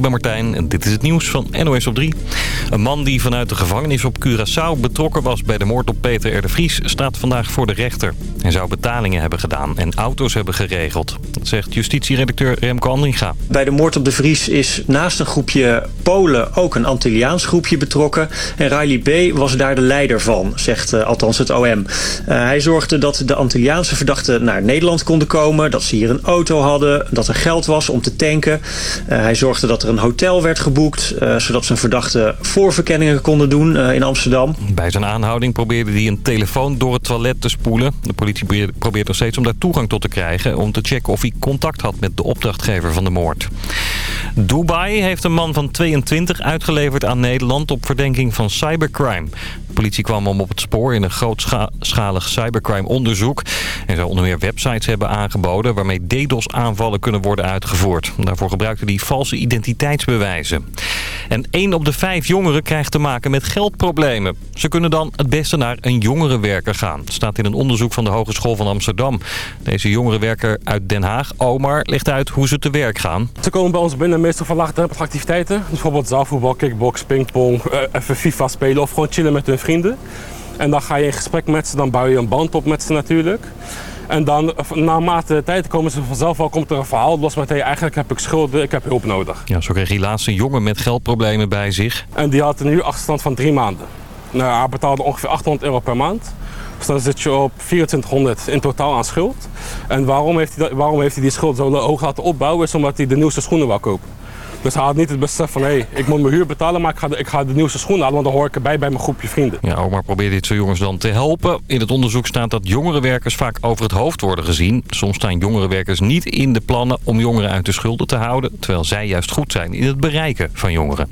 ik ben Martijn en dit is het nieuws van NOS op 3. Een man die vanuit de gevangenis op Curaçao betrokken was bij de moord op Peter R. de Vries... staat vandaag voor de rechter. Hij zou betalingen hebben gedaan en auto's hebben geregeld. Dat zegt justitieredacteur Remco Andringa. Bij de moord op de Vries is naast een groepje Polen ook een Antilliaans groepje betrokken. En Riley B. was daar de leider van, zegt uh, althans het OM. Uh, hij zorgde dat de Antilliaanse verdachten naar Nederland konden komen... dat ze hier een auto hadden, dat er geld was om te tanken. Uh, hij zorgde dat er een hotel werd geboekt... zodat zijn verdachten voorverkenningen konden doen in Amsterdam. Bij zijn aanhouding probeerde hij een telefoon door het toilet te spoelen. De politie probeert nog steeds om daar toegang tot te krijgen... om te checken of hij contact had met de opdrachtgever van de moord. Dubai heeft een man van 22 uitgeleverd aan Nederland op verdenking van cybercrime. De politie kwam hem op het spoor in een grootschalig cybercrime onderzoek. En zou onder meer websites hebben aangeboden waarmee DDoS-aanvallen kunnen worden uitgevoerd. Daarvoor gebruikte hij valse identiteitsbewijzen. En 1 op de 5 jongeren krijgt te maken met geldproblemen. Ze kunnen dan het beste naar een jongerenwerker gaan. staat in een onderzoek van de Hogeschool van Amsterdam. Deze jongerenwerker uit Den Haag, Omar, legt uit hoe ze te werk gaan. Ze komen bij ons binnen meestal van laagdrempelige activiteiten. Bijvoorbeeld zaalvoetbal, kickbox, pingpong, even FIFA spelen of gewoon chillen met hun vrienden. En dan ga je in gesprek met ze, dan bouw je een band op met ze natuurlijk. En dan, naarmate de tijd, komen ze vanzelf wel, komt er een verhaal los met... Hey, eigenlijk heb ik schulden, ik heb hulp nodig. Ja, zo kreeg hij laatst een jongen met geldproblemen bij zich. En die had een nu achterstand van drie maanden. Nou, hij betaalde ongeveer 800 euro per maand. Dus dan zit je op 2400 in totaal aan schuld. En waarom heeft hij, waarom heeft hij die schuld zo hoog laten opbouwen? Is omdat hij de nieuwste schoenen wou kopen. Dus hij had niet het besef van, hé, hey, ik moet mijn huur betalen, maar ik ga, de, ik ga de nieuwste schoenen halen, want dan hoor ik erbij bij mijn groepje vrienden. Ja, Omar probeert dit soort jongens dan te helpen. In het onderzoek staat dat jongerenwerkers vaak over het hoofd worden gezien. Soms staan jongerenwerkers niet in de plannen om jongeren uit de schulden te houden, terwijl zij juist goed zijn in het bereiken van jongeren.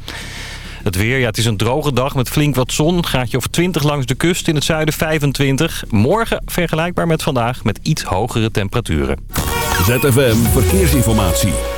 Het weer, ja, het is een droge dag met flink wat zon. Gaatje of 20 langs de kust, in het zuiden 25. Morgen vergelijkbaar met vandaag met iets hogere temperaturen. ZFM Verkeersinformatie.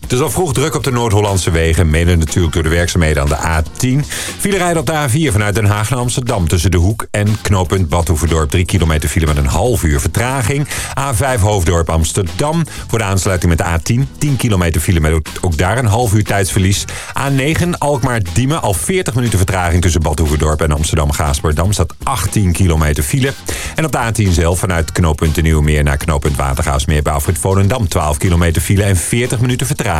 Het is al vroeg druk op de Noord-Hollandse wegen. Mede natuurlijk door de werkzaamheden aan de A10. File rijden op de A4 vanuit Den Haag naar Amsterdam. Tussen De Hoek en knooppunt Badhoevedorp. 3 kilometer file met een half uur vertraging. A5 Hoofddorp Amsterdam. Voor de aansluiting met de A10. 10 kilometer file met ook daar een half uur tijdsverlies. A9 Alkmaar-Diemen. Al 40 minuten vertraging tussen Badhoevedorp en Amsterdam-Gaasperdam. Staat 18 kilometer file. En op de A10 zelf vanuit knooppunt de Nieuwmeer naar knooppunt Watergaasmeer. Bouwvoort Volendam. 12 kilometer file en 40 minuten vertraging.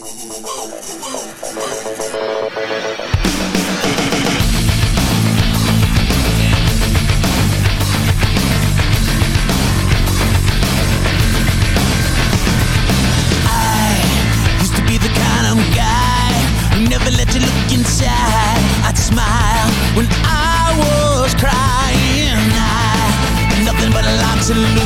To.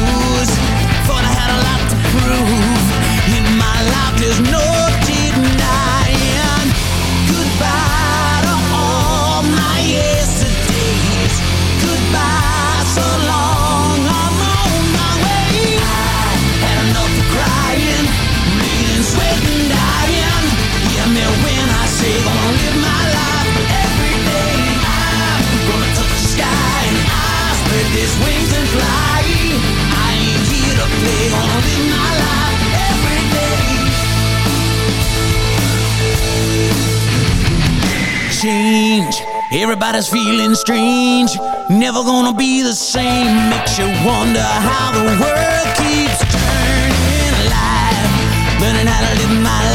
Everybody's feeling strange. Never gonna be the same. Makes you wonder how the world keeps turning. Alive, learning how to live my life,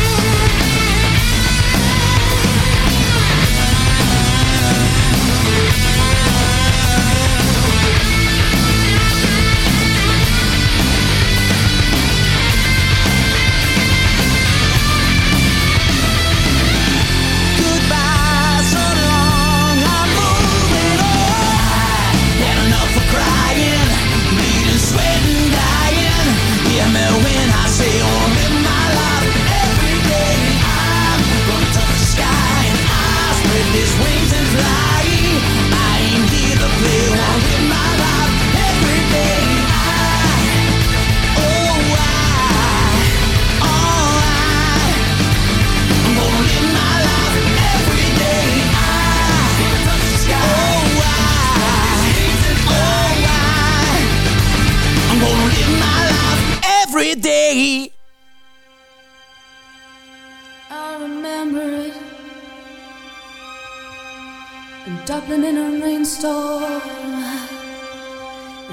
storm.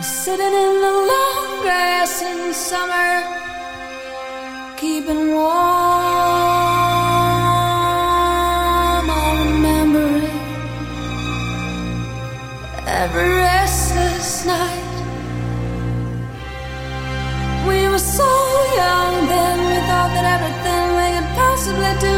Sitting in the long grass in summer, keeping warm. I remember it every restless night. We were so young then, we thought that everything we could possibly do.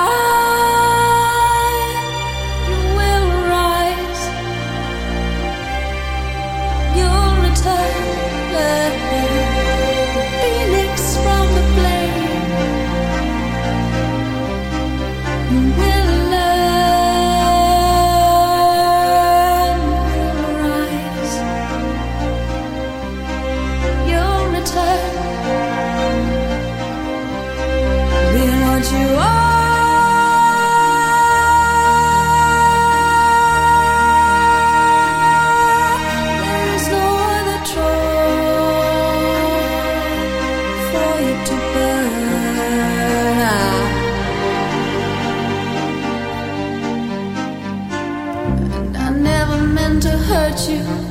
you.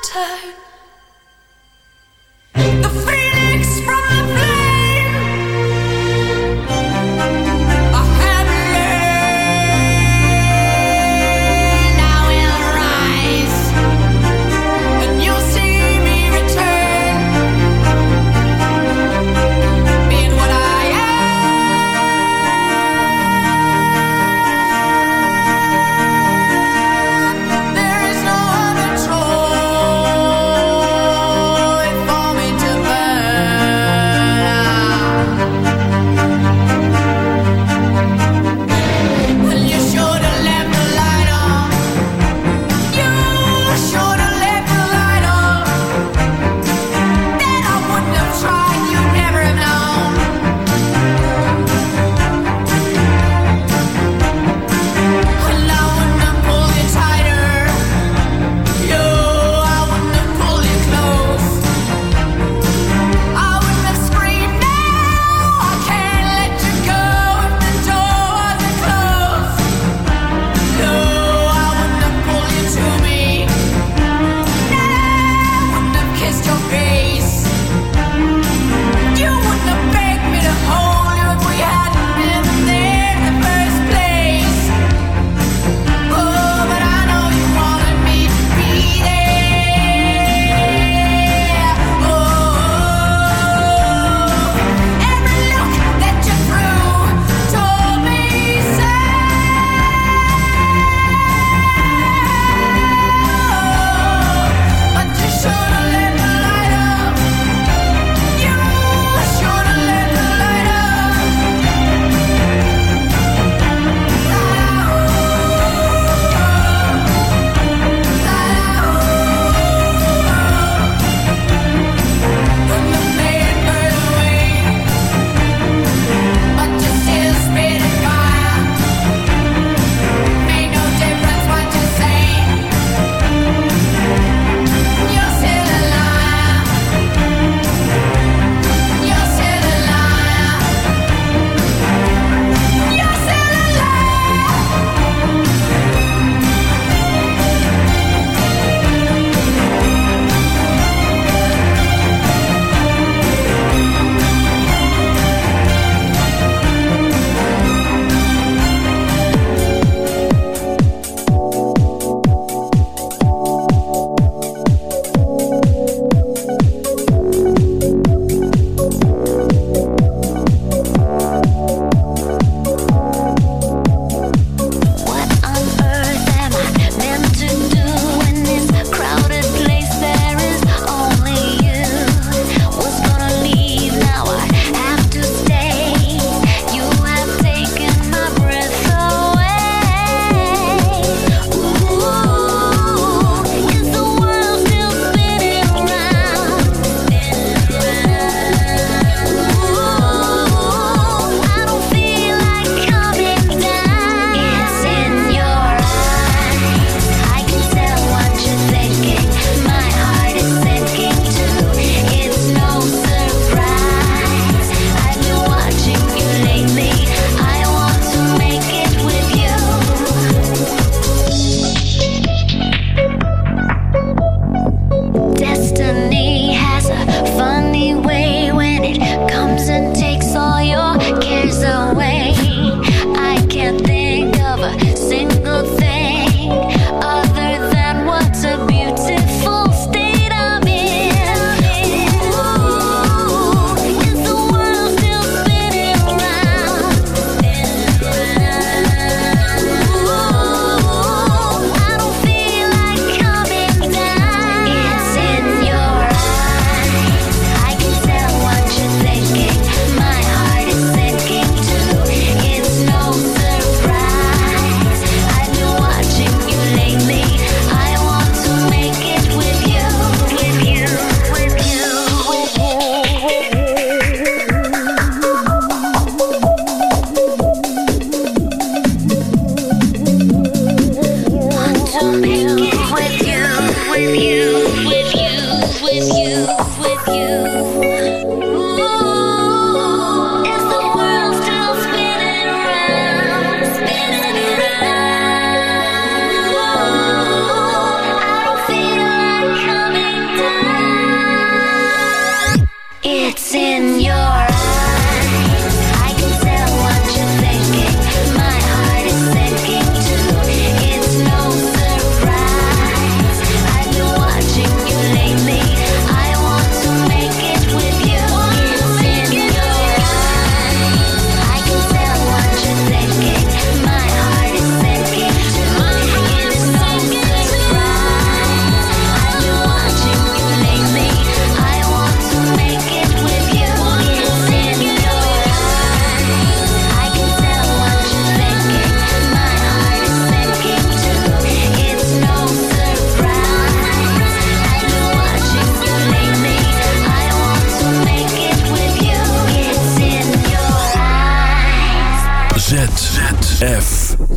return.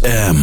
ZFM.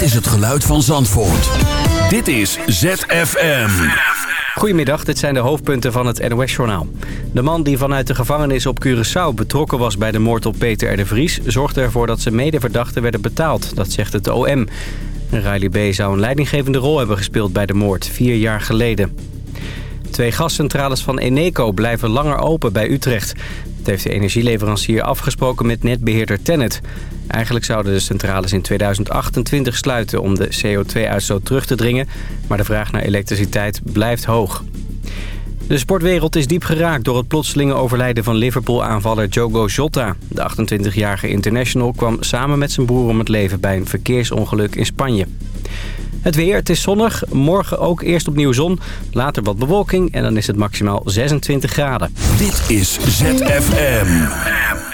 Is het geluid van Zandvoort. Dit is ZFM. Goedemiddag, dit zijn de hoofdpunten van het NOS-journaal. De man die vanuit de gevangenis op Curaçao betrokken was bij de moord op Peter R. de Vries... zorgde ervoor dat zijn medeverdachten werden betaald, dat zegt het OM. Riley B. zou een leidinggevende rol hebben gespeeld bij de moord, vier jaar geleden. Twee gascentrales van Eneco blijven langer open bij Utrecht. Heeft de energieleverancier afgesproken met netbeheerder Tennet. Eigenlijk zouden de centrales in 2028 sluiten om de CO2-uitstoot terug te dringen... maar de vraag naar elektriciteit blijft hoog. De sportwereld is diep geraakt door het plotselinge overlijden van Liverpool-aanvaller Jogo Jota. De 28-jarige international kwam samen met zijn broer om het leven bij een verkeersongeluk in Spanje. Het weer, het is zonnig. Morgen ook eerst opnieuw zon, later wat bewolking en dan is het maximaal 26 graden. Dit is ZFM.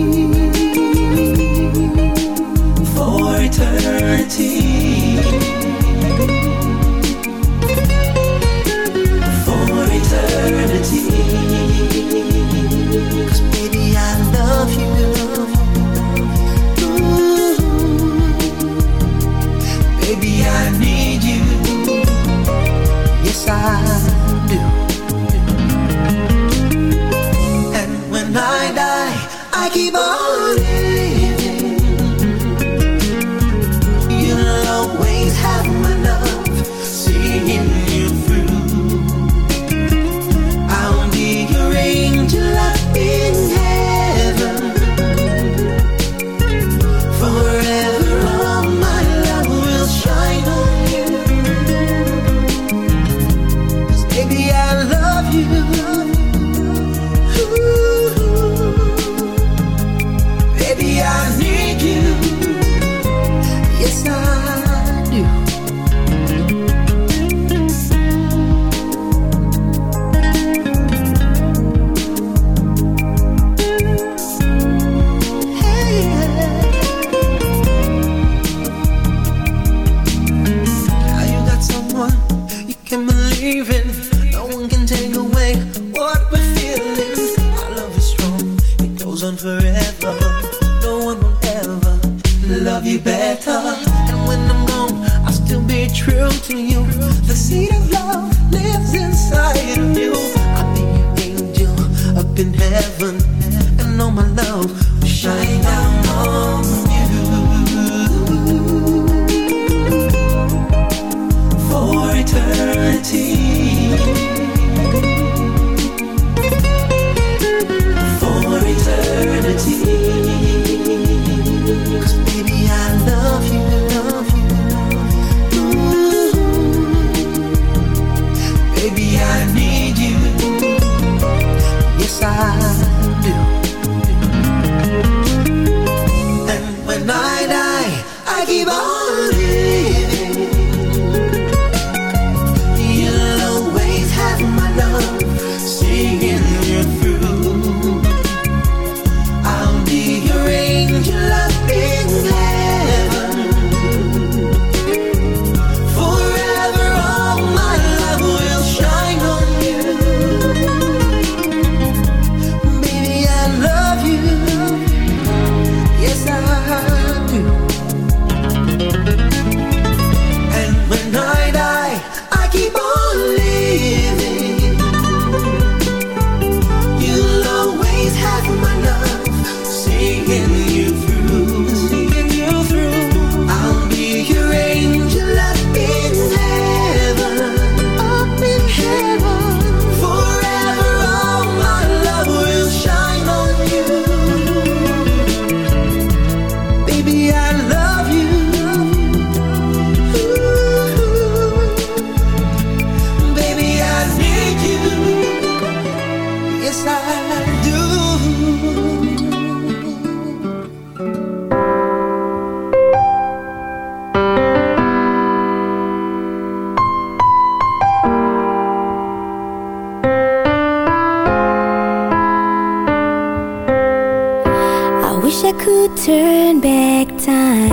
Could turn back time.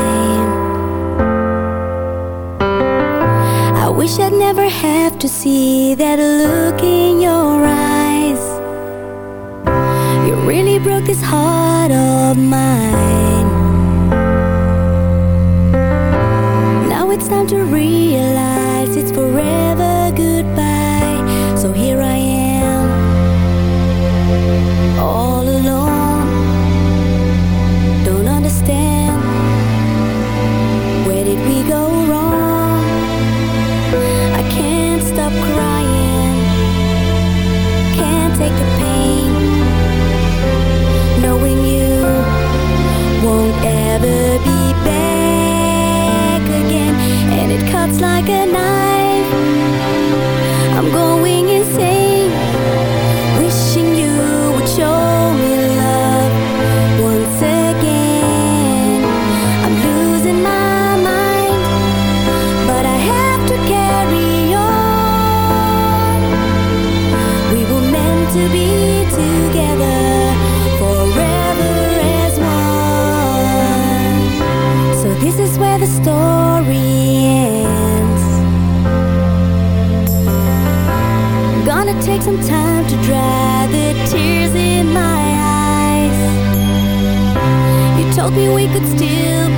I wish I'd never have to see that look in your eyes. You really broke this heart of mine. Now it's time to realize it's forever goodbye. So here I like a knife. Told me we could still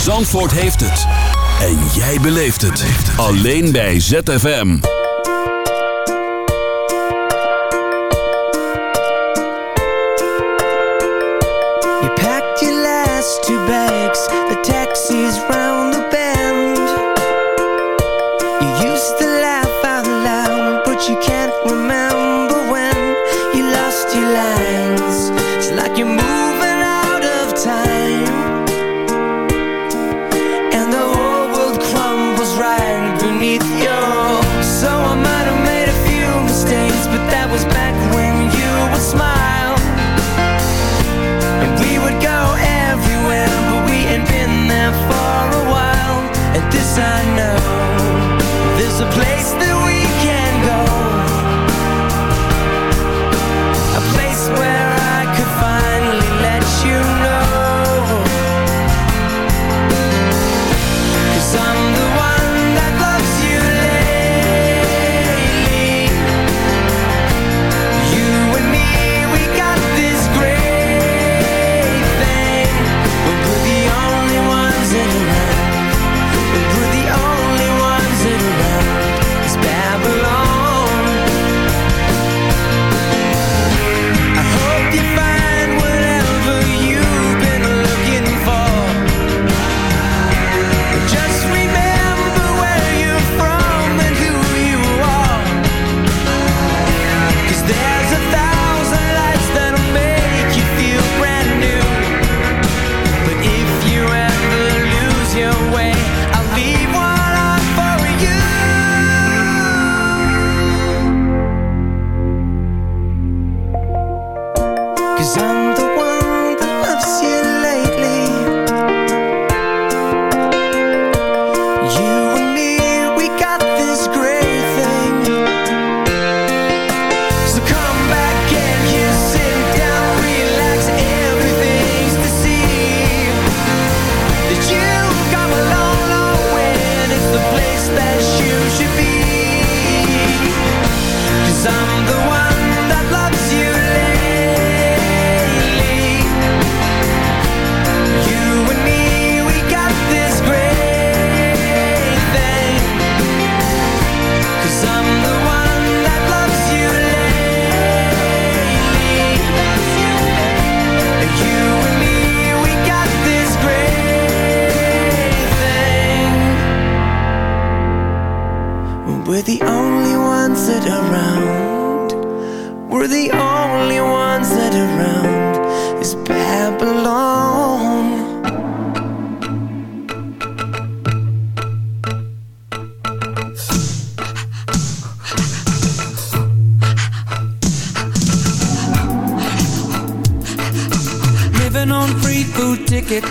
Zandvoort heeft het. En jij beleeft het. Alleen bij ZFM. You packed your last two bags, the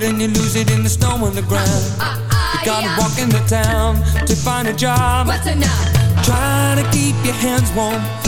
And you lose it in the snow on the ground You gotta walk into town to find a job. What's now? Try to keep your hands warm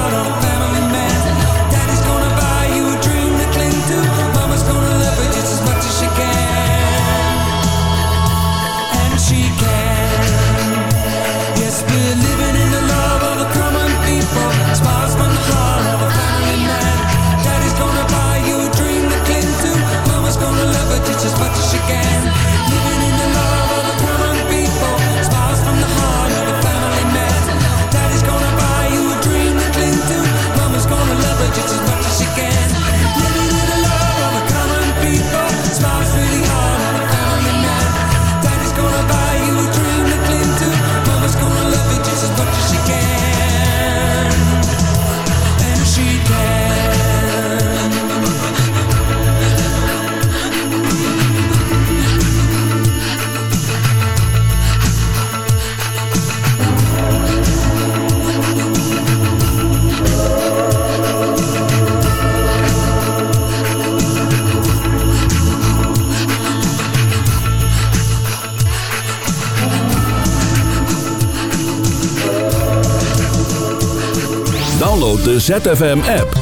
de ZFM-app.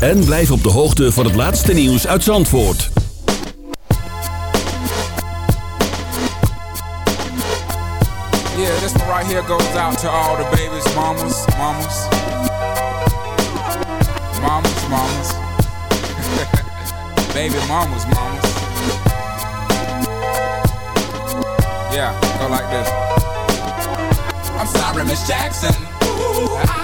En blijf op de hoogte van het laatste nieuws uit Zandvoort. Yeah, this right here goes out to all the babies, mamas, mamas. Mamas, mamas. Baby mamas, mamas. Yeah, go like this. I'm sorry, Miss Jackson. Ooh, I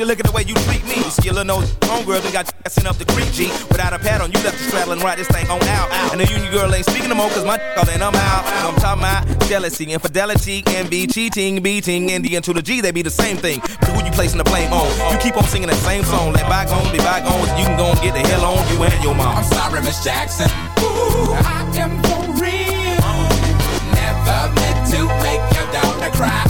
you look at the way you treat me. Skillin' those homegirls and got you up the creek, G. Without a pad on, you left the straddle and ride this thing on out. And the union girl ain't speaking no more, cause my call and I'm out. I'm talking about jealousy, infidelity, envy, cheating, beating, and the end to the G, they be the same thing. But who you placing the blame on? You keep on singing the same song, let bygones be bygones, you can go and get the hell on you and your mom. I'm sorry, Miss Jackson. Ooh, I am for real. Never meant to make your daughter cry.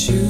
choose